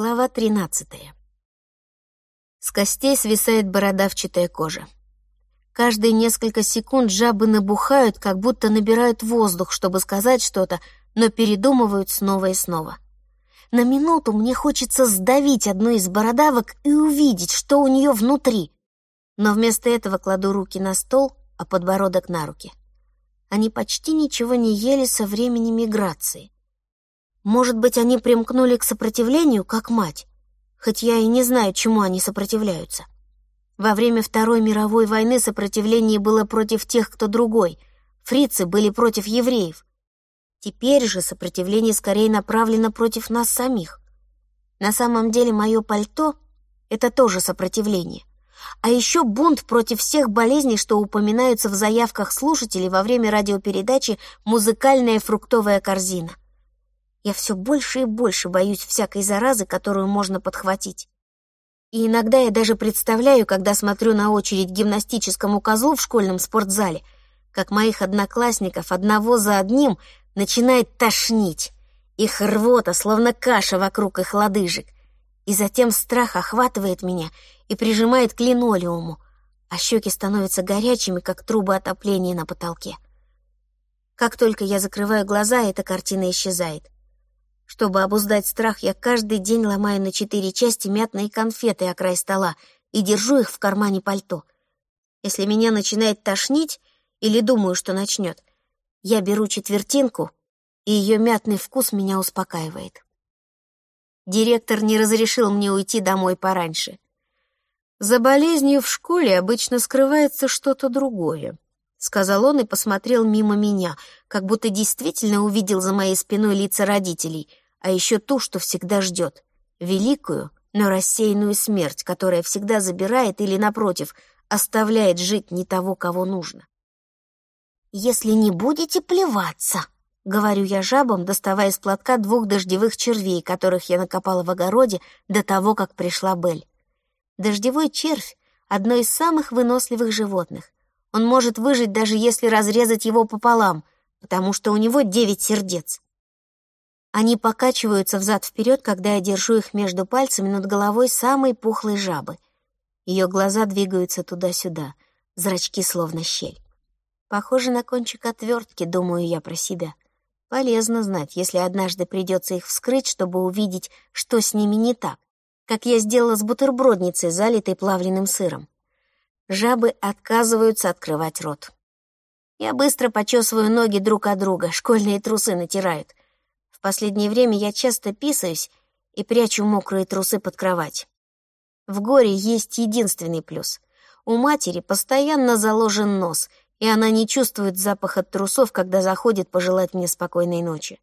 Глава тринадцатая. С костей свисает бородавчатая кожа. Каждые несколько секунд жабы набухают, как будто набирают воздух, чтобы сказать что-то, но передумывают снова и снова. На минуту мне хочется сдавить одну из бородавок и увидеть, что у нее внутри. Но вместо этого кладу руки на стол, а подбородок на руки. Они почти ничего не ели со времени миграции. Может быть, они примкнули к сопротивлению, как мать, хоть я и не знаю, чему они сопротивляются. Во время Второй мировой войны сопротивление было против тех, кто другой. Фрицы были против евреев. Теперь же сопротивление скорее направлено против нас самих. На самом деле мое пальто — это тоже сопротивление. А еще бунт против всех болезней, что упоминаются в заявках слушателей во время радиопередачи «Музыкальная фруктовая корзина». Я все больше и больше боюсь всякой заразы, которую можно подхватить. И иногда я даже представляю, когда смотрю на очередь гимнастическому козлу в школьном спортзале, как моих одноклассников одного за одним начинает тошнить. Их рвота, словно каша вокруг их лодыжек. И затем страх охватывает меня и прижимает к линолеуму, а щеки становятся горячими, как трубы отопления на потолке. Как только я закрываю глаза, эта картина исчезает. Чтобы обуздать страх, я каждый день ломаю на четыре части мятные конфеты о край стола и держу их в кармане пальто. Если меня начинает тошнить или думаю, что начнет, я беру четвертинку, и ее мятный вкус меня успокаивает. Директор не разрешил мне уйти домой пораньше. За болезнью в школе обычно скрывается что-то другое, сказал он и посмотрел мимо меня, как будто действительно увидел за моей спиной лица родителей, а еще ту, что всегда ждет, великую, но рассеянную смерть, которая всегда забирает или, напротив, оставляет жить не того, кого нужно. «Если не будете плеваться», — говорю я жабам, доставая из платка двух дождевых червей, которых я накопала в огороде до того, как пришла Бель. Дождевой червь — одно из самых выносливых животных. Он может выжить, даже если разрезать его пополам, потому что у него девять сердец. Они покачиваются взад-вперед, когда я держу их между пальцами над головой самой пухлой жабы. Ее глаза двигаются туда-сюда, зрачки словно щель. Похоже на кончик отвертки, думаю я про себя. Полезно знать, если однажды придется их вскрыть, чтобы увидеть, что с ними не так, как я сделала с бутербродницей, залитой плавленным сыром. Жабы отказываются открывать рот. Я быстро почесываю ноги друг от друга, школьные трусы натирают. В последнее время я часто писаюсь и прячу мокрые трусы под кровать. В горе есть единственный плюс. У матери постоянно заложен нос, и она не чувствует запаха трусов, когда заходит пожелать мне спокойной ночи.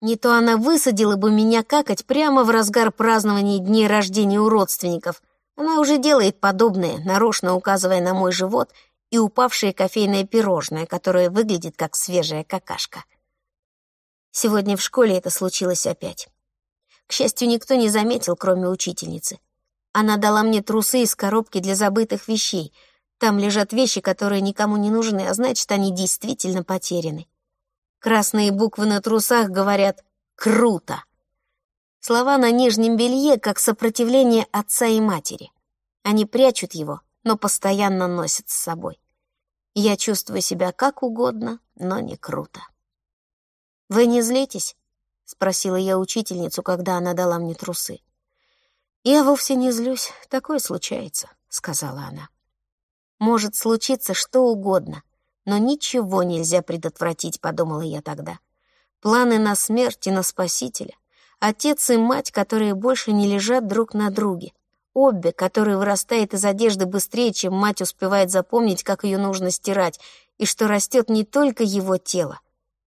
Не то она высадила бы меня какать прямо в разгар празднования дней рождения у родственников. Она уже делает подобное, нарочно указывая на мой живот и упавшее кофейное пирожное, которое выглядит как свежая какашка. Сегодня в школе это случилось опять. К счастью, никто не заметил, кроме учительницы. Она дала мне трусы из коробки для забытых вещей. Там лежат вещи, которые никому не нужны, а значит, они действительно потеряны. Красные буквы на трусах говорят «круто». Слова на нижнем белье как сопротивление отца и матери. Они прячут его, но постоянно носят с собой. Я чувствую себя как угодно, но не круто. «Вы не злитесь?» — спросила я учительницу, когда она дала мне трусы. «Я вовсе не злюсь, такое случается», — сказала она. «Может случиться что угодно, но ничего нельзя предотвратить», — подумала я тогда. «Планы на смерть и на спасителя, отец и мать, которые больше не лежат друг на друге, Обе, который вырастает из одежды быстрее, чем мать успевает запомнить, как ее нужно стирать, и что растет не только его тело,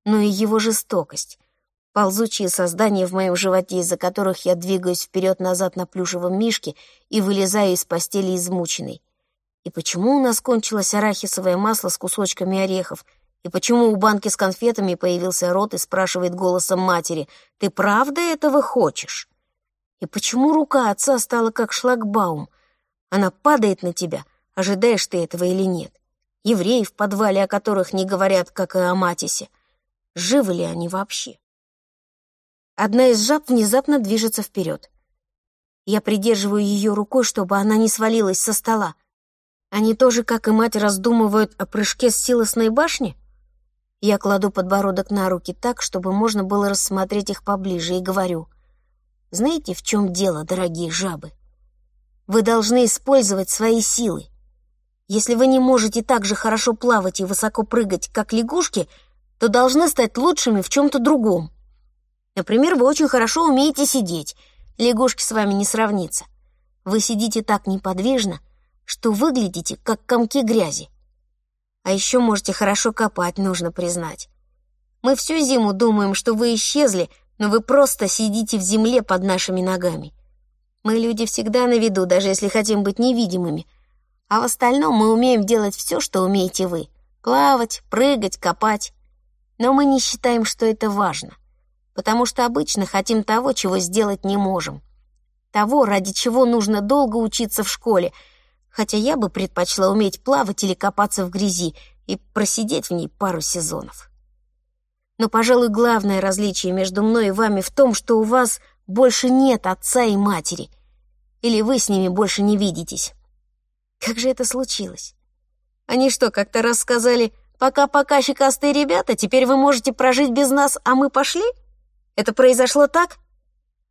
но и его жестокость. Ползучие создания в моем животе, из-за которых я двигаюсь вперед-назад на плюшевом мишке и вылезаю из постели измученной. И почему у нас кончилось арахисовое масло с кусочками орехов? И почему у банки с конфетами появился рот и спрашивает голосом матери, «Ты правда этого хочешь?» И почему рука отца стала как шлагбаум? Она падает на тебя, ожидаешь ты этого или нет. Евреи в подвале, о которых не говорят, как и о Матисе — Живы ли они вообще? Одна из жаб внезапно движется вперед. Я придерживаю ее рукой, чтобы она не свалилась со стола. Они тоже, как и мать, раздумывают о прыжке с силосной башни? Я кладу подбородок на руки так, чтобы можно было рассмотреть их поближе, и говорю, «Знаете, в чем дело, дорогие жабы? Вы должны использовать свои силы. Если вы не можете так же хорошо плавать и высоко прыгать, как лягушки, то должны стать лучшими в чем-то другом. Например, вы очень хорошо умеете сидеть. Лягушки с вами не сравнится. Вы сидите так неподвижно, что выглядите, как комки грязи. А еще можете хорошо копать, нужно признать. Мы всю зиму думаем, что вы исчезли, но вы просто сидите в земле под нашими ногами. Мы люди всегда на виду, даже если хотим быть невидимыми. А в остальном мы умеем делать все, что умеете вы. Плавать, прыгать, копать. Но мы не считаем, что это важно. Потому что обычно хотим того, чего сделать не можем. Того, ради чего нужно долго учиться в школе, хотя я бы предпочла уметь плавать или копаться в грязи и просидеть в ней пару сезонов. Но, пожалуй, главное различие между мной и вами в том, что у вас больше нет отца и матери, или вы с ними больше не видитесь. Как же это случилось? Они что, как-то рассказали, пока-пока, щекастые ребята, теперь вы можете прожить без нас, а мы пошли? Это произошло так?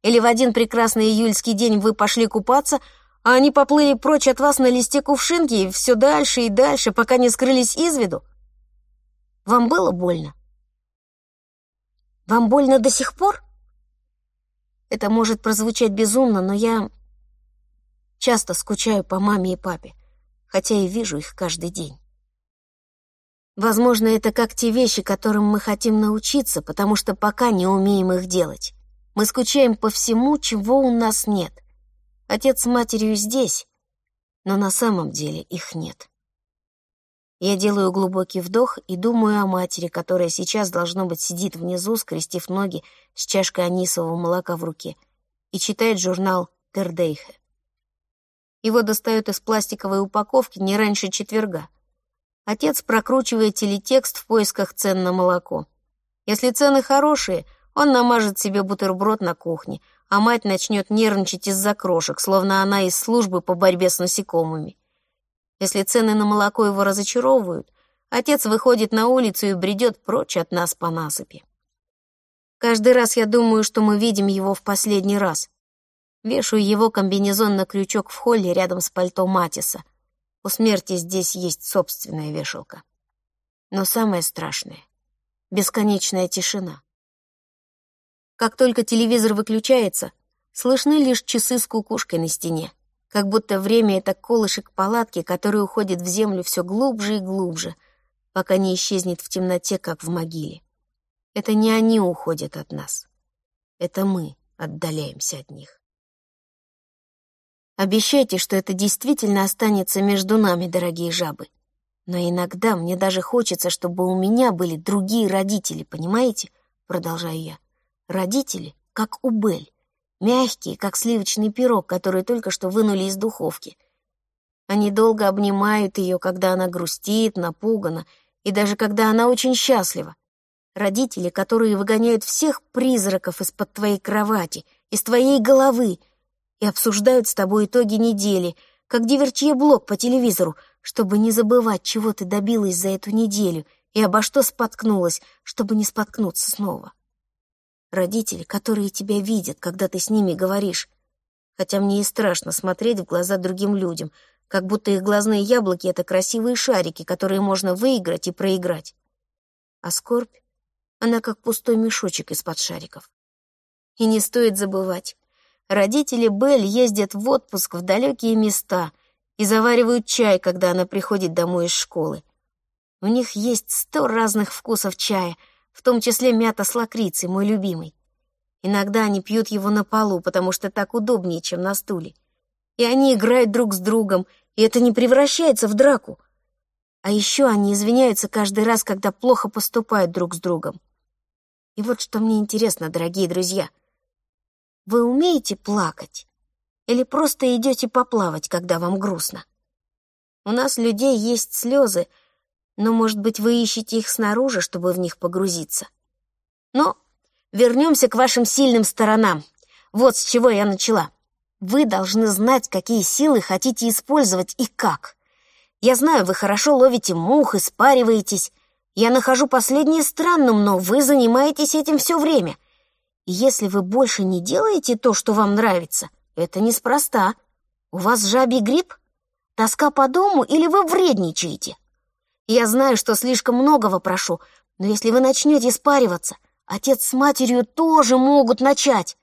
Или в один прекрасный июльский день вы пошли купаться, а они поплыли прочь от вас на листе кувшинки и все дальше и дальше, пока не скрылись из виду? Вам было больно? Вам больно до сих пор? Это может прозвучать безумно, но я часто скучаю по маме и папе, хотя и вижу их каждый день. Возможно, это как те вещи, которым мы хотим научиться, потому что пока не умеем их делать. Мы скучаем по всему, чего у нас нет. Отец с матерью здесь, но на самом деле их нет. Я делаю глубокий вдох и думаю о матери, которая сейчас, должно быть, сидит внизу, скрестив ноги с чашкой анисового молока в руке и читает журнал «Тердейхе». Его достают из пластиковой упаковки не раньше четверга. Отец прокручивает телетекст в поисках цен на молоко. Если цены хорошие, он намажет себе бутерброд на кухне, а мать начнет нервничать из-за крошек, словно она из службы по борьбе с насекомыми. Если цены на молоко его разочаровывают, отец выходит на улицу и бредет прочь от нас по насыпи. Каждый раз я думаю, что мы видим его в последний раз. Вешаю его комбинезон на крючок в холле рядом с пальто Матиса. У смерти здесь есть собственная вешалка. Но самое страшное — бесконечная тишина. Как только телевизор выключается, слышны лишь часы с кукушкой на стене как будто время — это колышек палатки, который уходит в землю все глубже и глубже, пока не исчезнет в темноте, как в могиле. Это не они уходят от нас. Это мы отдаляемся от них. Обещайте, что это действительно останется между нами, дорогие жабы. Но иногда мне даже хочется, чтобы у меня были другие родители, понимаете? Продолжаю я. Родители, как у Бель мягкие, как сливочный пирог, который только что вынули из духовки. Они долго обнимают ее, когда она грустит, напугана, и даже когда она очень счастлива. Родители, которые выгоняют всех призраков из-под твоей кровати, из твоей головы, и обсуждают с тобой итоги недели, как диверчье блок по телевизору, чтобы не забывать, чего ты добилась за эту неделю и обо что споткнулась, чтобы не споткнуться снова родители, которые тебя видят, когда ты с ними говоришь. Хотя мне и страшно смотреть в глаза другим людям, как будто их глазные яблоки — это красивые шарики, которые можно выиграть и проиграть. А скорбь, она как пустой мешочек из-под шариков. И не стоит забывать, родители Белль ездят в отпуск в далекие места и заваривают чай, когда она приходит домой из школы. У них есть сто разных вкусов чая — в том числе мята с лакрицей, мой любимый. Иногда они пьют его на полу, потому что так удобнее, чем на стуле. И они играют друг с другом, и это не превращается в драку. А еще они извиняются каждый раз, когда плохо поступают друг с другом. И вот что мне интересно, дорогие друзья. Вы умеете плакать? Или просто идете поплавать, когда вам грустно? У нас, людей, есть слезы — но, может быть, вы ищете их снаружи, чтобы в них погрузиться. Но вернемся к вашим сильным сторонам. Вот с чего я начала. Вы должны знать, какие силы хотите использовать и как. Я знаю, вы хорошо ловите мух и спариваетесь. Я нахожу последнее странным, но вы занимаетесь этим все время. И если вы больше не делаете то, что вам нравится, это неспроста. У вас жабий грипп? Тоска по дому или вы вредничаете? Я знаю, что слишком многого прошу, но если вы начнете спариваться, отец с матерью тоже могут начать.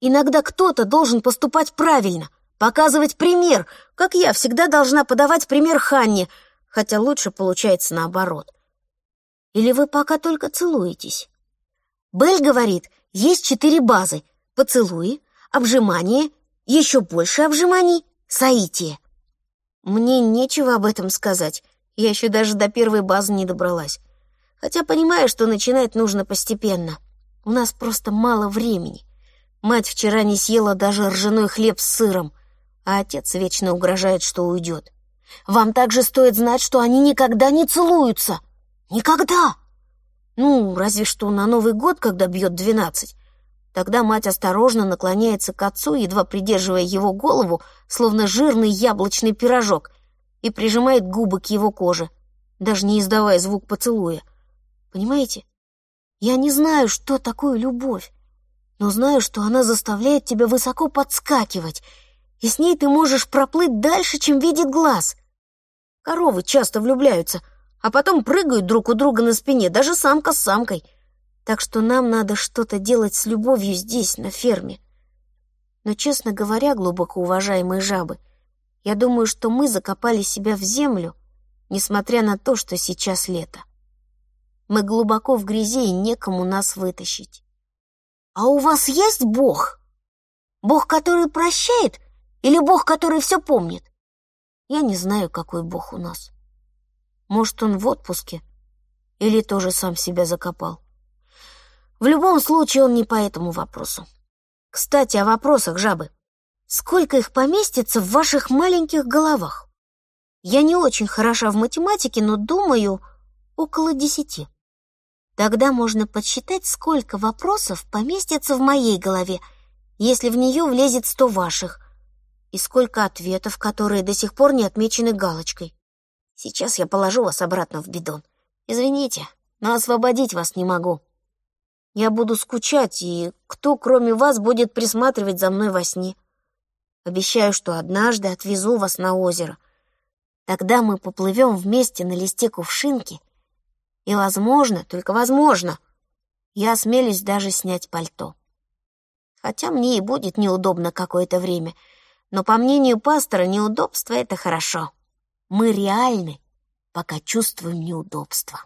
Иногда кто-то должен поступать правильно, показывать пример, как я всегда должна подавать пример Ханне, хотя лучше получается наоборот. Или вы пока только целуетесь? Белль говорит, есть четыре базы — поцелуи, обжимание, еще больше обжиманий, соитие. Мне нечего об этом сказать, я еще даже до первой базы не добралась. Хотя понимаю, что начинать нужно постепенно. У нас просто мало времени. Мать вчера не съела даже ржаной хлеб с сыром, а отец вечно угрожает, что уйдет. Вам также стоит знать, что они никогда не целуются. Никогда! Ну, разве что на Новый год, когда бьет двенадцать. Тогда мать осторожно наклоняется к отцу, едва придерживая его голову, словно жирный яблочный пирожок, и прижимает губы к его коже, даже не издавая звук поцелуя. Понимаете? Я не знаю, что такое любовь, но знаю, что она заставляет тебя высоко подскакивать, и с ней ты можешь проплыть дальше, чем видит глаз. Коровы часто влюбляются, а потом прыгают друг у друга на спине, даже самка с самкой. Так что нам надо что-то делать с любовью здесь, на ферме. Но, честно говоря, глубоко уважаемые жабы, я думаю, что мы закопали себя в землю, несмотря на то, что сейчас лето. Мы глубоко в грязи, и некому нас вытащить. А у вас есть Бог? Бог, который прощает, или Бог, который все помнит? Я не знаю, какой Бог у нас. Может, он в отпуске? Или тоже сам себя закопал? В любом случае, он не по этому вопросу. Кстати, о вопросах, жабы. Сколько их поместится в ваших маленьких головах? Я не очень хороша в математике, но думаю, около десяти. Тогда можно подсчитать, сколько вопросов поместится в моей голове, если в нее влезет сто ваших, и сколько ответов, которые до сих пор не отмечены галочкой. Сейчас я положу вас обратно в бидон. Извините, но освободить вас не могу. Я буду скучать, и кто, кроме вас, будет присматривать за мной во сне? Обещаю, что однажды отвезу вас на озеро. Тогда мы поплывем вместе на листе кувшинки — и, возможно, только возможно, я осмелюсь даже снять пальто. Хотя мне и будет неудобно какое-то время, но, по мнению пастора, неудобство — это хорошо. Мы реальны, пока чувствуем неудобство.